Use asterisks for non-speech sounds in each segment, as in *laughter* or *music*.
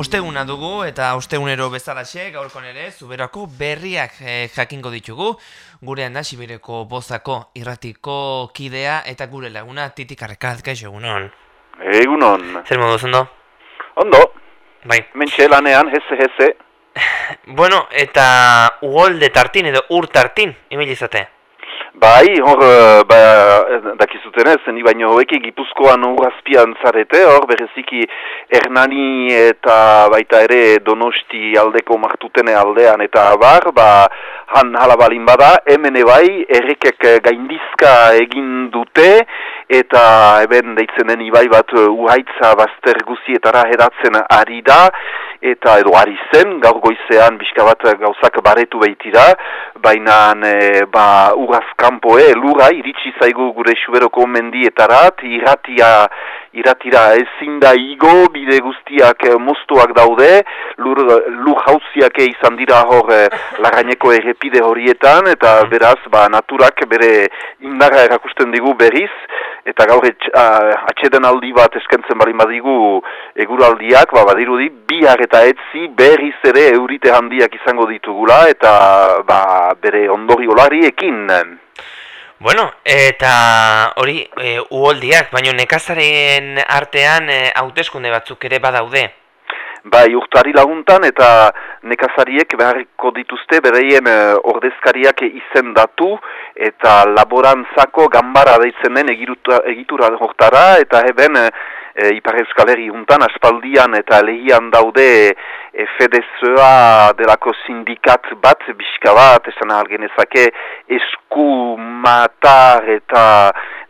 Osteguna dugu eta ostegunero bezalaxe gaurkon ere zuberako berriak eh, jakingo ditugu. Gurean da Sibireko bozako irratiko kidea eta gure laguna titik arrekazka egunon. Egunon. Zer modu zondo? Ondo. Bai. Mentxe lanean, heze, heze. *laughs* bueno, eta ugolde tartin edo ur tartin, emilizate? Bai, hor, eh, ba, dakizuten ez, ni baino hoeki gipuzkoan urrazpian zarete, hor, bereziki Hernani eta baita ere Donosti aldeko martutene aldean eta bar, ba, han halabalin bada, hemen bai, errekek gaindizka egin dute, eta eben deitzen den ibai bat uhaitza bazter guzietara hedatzen ari da, eta edo ari zen, gaur goizean bizka bat gauzak baretu behitira, baina e, ba, urazkampoe, lura iritsi zaigu gure suberoko mendietarat, irratia, iratira ezin da igo, bide guztiak e, moztuak daude, lur, lur hauziak izan dira hor e, lagaineko errepide horietan, eta beraz, ba, naturak bere indarra erakusten digu berriz, eta gaur atxeden aldi bat eskentzen bali badigu eguraldiak, ba, badirudi, bihar eta etzi berriz ere eurite handiak izango ditugula, eta ba, bere ondori ekin. Bueno, eta hori e, uoldiak, baina nekazaren artean e, hauteskunde batzuk ere badaude. Bai, urtari laguntan eta nekazariek beharriko dituzte bereien uh, ordezkariak izendatu eta laborantzako gambara deitzen den egitura hortara eta heben uh, Ipar Euskal Herri juntan aspaldian eta lehian daude e, FDSA delako sindikat bat, biska bat, esan algenezake esku matar eta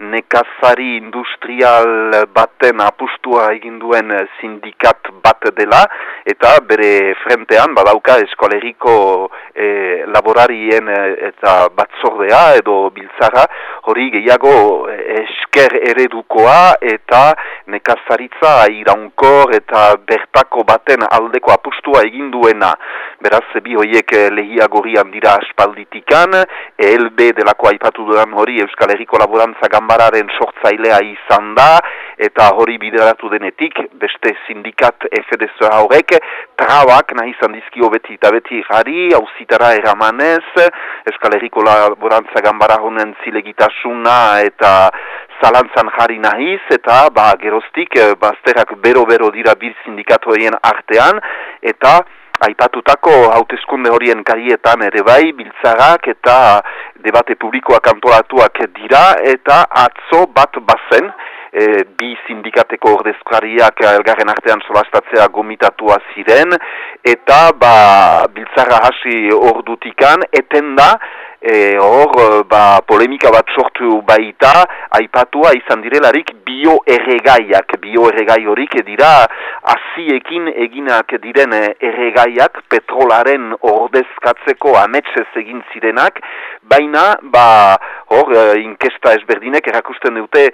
nekazari industrial baten apustua egin duen sindikat bat dela, eta bere frentean badauka eskoleriko e, laborarien e, eta batzordea edo biltzara, hori gehiago esker eredukoa eta nekazaritza iraunkor eta bertako baten aldeko apustua egin duena. Beraz, bi hoiek lehia gorian dira aspalditikan, ELB delako aipatu dudan hori Euskal Herriko Laborantza Gambararen sortzailea izan da, eta hori bideratu denetik, beste sindikat FDS horrek, trabak nahi izan dizkio beti eta beti jari, hauzitara eramanez, Euskal Herriko Laborantza Gambara honen zilegitasuna eta zalantzan jari nahiz, eta ba, geroztik, bazterak bero-bero dira bir sindikatoen artean, eta aipatutako hauteskunde horien karietan ere bai, biltzagak eta debate publikoak antolatuak dira, eta atzo bat bazen, e, bi sindikateko ordezkariak elgarren artean solastatzea gomitatua ziren, eta ba, biltzaga hasi ordutikan, eten da, e, hor e, ba, polemika bat sortu baita aipatua izan direlarik bioerregaiak. Bioerregai horik dira aziekin eginak diren erregaiak petrolaren ordezkatzeko ametsez egin zirenak. Baina ba, hor e, inkesta ezberdinek erakusten dute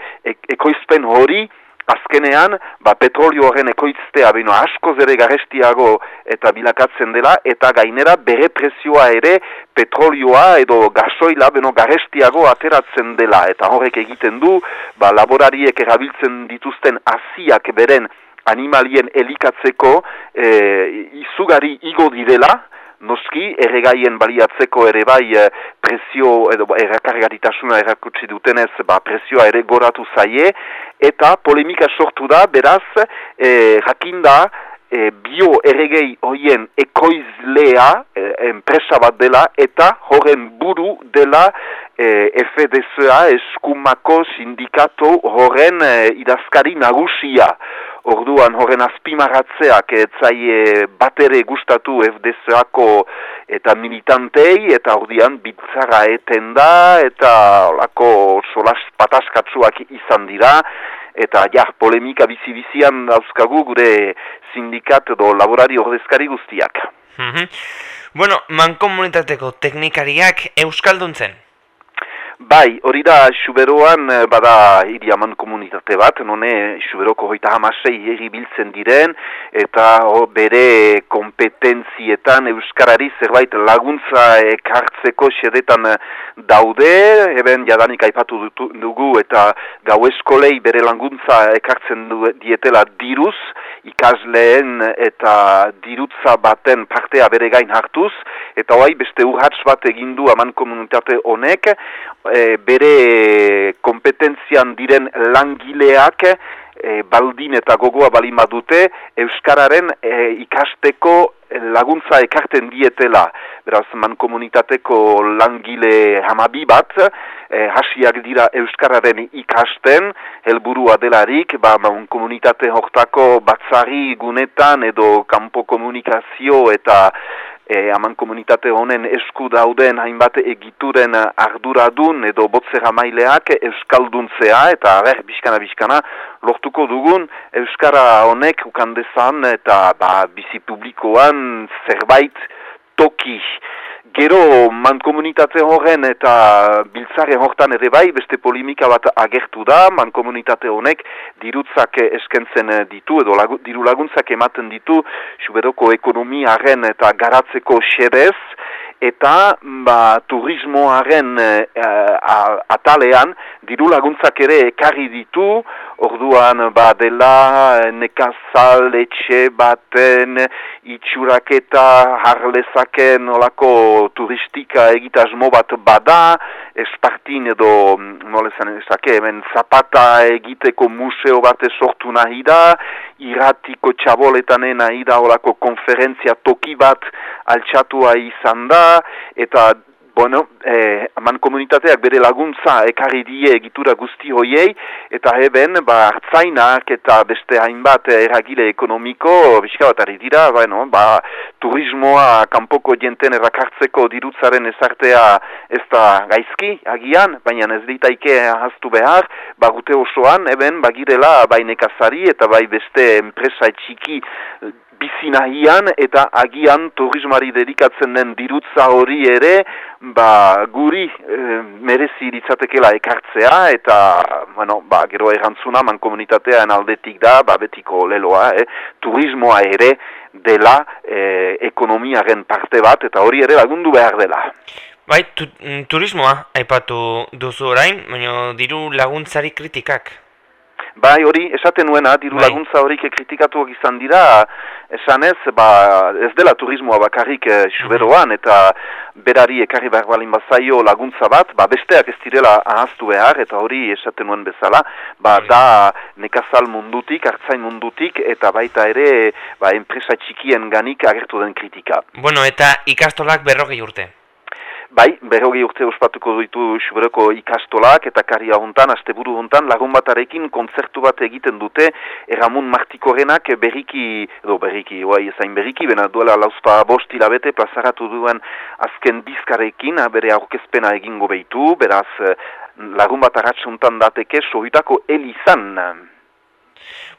ekoizpen hori. Azkenean, ba, petrolio horren ekoiztea beno asko zere garestiago eta bilakatzen dela, eta gainera bere prezioa ere petrolioa edo gasoila beno garestiago ateratzen dela, eta horrek egiten du, ba, laborariek erabiltzen dituzten aziak beren animalien elikatzeko e, izugari igo direla, noski, erregaien baliatzeko ere bai eh, prezio edo errakargaritasuna errakutsi dutenez ba, prezioa ere goratu zaie. Eta polemika sortu da beraz e, jakinda e, bio erregei hoien ekoizlea enpresa bat dela eta horren buru dela e, FDSA eskumako sindikato horren e, idazkari nagusia Orduan horren azpimaratzeak etzaie batere gustatu FDSako eta militantei eta ordian bitzara eten da eta olako solas pataskatsuak izan dira eta ja, polemika bizi-bizian dauzkagu gure sindikat edo laborari ordezkari guztiak. Mm Bueno, mankomunitateko teknikariak euskalduntzen? Bai, hori da, Xuberoan eh, bada iriaman komunitate bat, none Xuberoko hoita hamasei egi biltzen diren, eta o, bere kompetentzietan Euskarari zerbait laguntza ekartzeko xedetan eh, daude, eben jadanik aipatu dugu eta gau eskolei bere laguntza ekartzen du, dietela diruz, ikasleen eta dirutza baten partea bere gain hartuz, eta hoai beste urratz bat egindu aman komunitate honek, e, bere kompetentzian diren langileak, e, baldin eta gogoa balima dute Euskararen e, ikasteko laguntza ekarten dietela. Beraz, man komunitateko langile hamabi bat, e, hasiak dira Euskararen ikasten, helburua delarik, ba, man komunitate hortako batzari gunetan edo kanpo komunikazio eta e, aman komunitate honen esku dauden hainbat egituren arduradun edo botzera maileak euskalduntzea eta ber, bizkana bizkana lortuko dugun euskara honek ukandezan eta ba, bizi publikoan zerbait toki Gero, man komunitate horren eta biltzare hortan ere bai, beste polimika bat agertu da, man komunitate honek dirutzak eskentzen ditu, edo lagu, diru laguntzak ematen ditu, suberoko ekonomiaren eta garatzeko xerez, eta ba, turismoaren uh, atalean diru laguntzak ere ekarri ditu, orduan ba, dela nekazal etxe baten itxuraketa harlezaken olako turistika egitasmo bat bada, espartin edo nolezan ezake, hemen zapata egiteko museo bat sortu nahi da, iratiko txaboletan nahi da olako konferentzia toki bat altxatua izan da, eta bueno, eh, aman komunitateak bere laguntza ekarri die egitura guzti hoiei, eta heben, ba, hartzainak eta beste hainbat eragile ekonomiko, bizka bat dira, bueno, ba, turismoa kanpoko jenten errakartzeko dirutzaren ezartea ez da gaizki, agian, baina ez ditaike ahaztu behar, ba, gute osoan, heben, bagirela, bainekazari eta bai beste enpresa txiki bizinahian eta agian turismari dedikatzen den dirutza hori ere ba, guri e, merezi ditzatekela ekartzea eta bueno, ba, gero errantzuna man komunitatean aldetik da ba, betiko leloa, eh? turismoa ere dela e, ekonomiaren parte bat eta hori ere lagundu behar dela. Bai, tu, mm, turismoa aipatu duzu orain, baina diru laguntzari kritikak. Bai, hori esaten nuena, diru bai. laguntza horik kritikatuak izan dira, esan ez, ba, ez dela turismoa bakarrik e, suberoan, eta berari ekarri behar balin bazaio laguntza bat, ba, besteak ez direla ahaztu behar, eta hori esaten nuen bezala, ba, bai. da nekazal mundutik, hartzain mundutik, eta baita ere, ba, enpresa txikien ganik agertu den kritika. Bueno, eta ikastolak berrogei urte. Bai, berrogi urte ospatuko ditu Xuberoko ikastolak eta karia hontan, asteburu hontan, lagun batarekin kontzertu bat egiten dute Erramun Martikorenak berriki, edo berriki, oai ezain berriki, bena duela lauzpa bost hilabete plazaratu duen azken dizkarekin, bere aurkezpena egingo behitu, beraz lagun bat aratsuntan dateke sohitako elizan.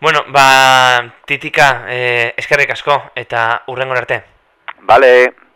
Bueno, ba, titika, eh, eskerrik asko eta urrengo arte. Bale.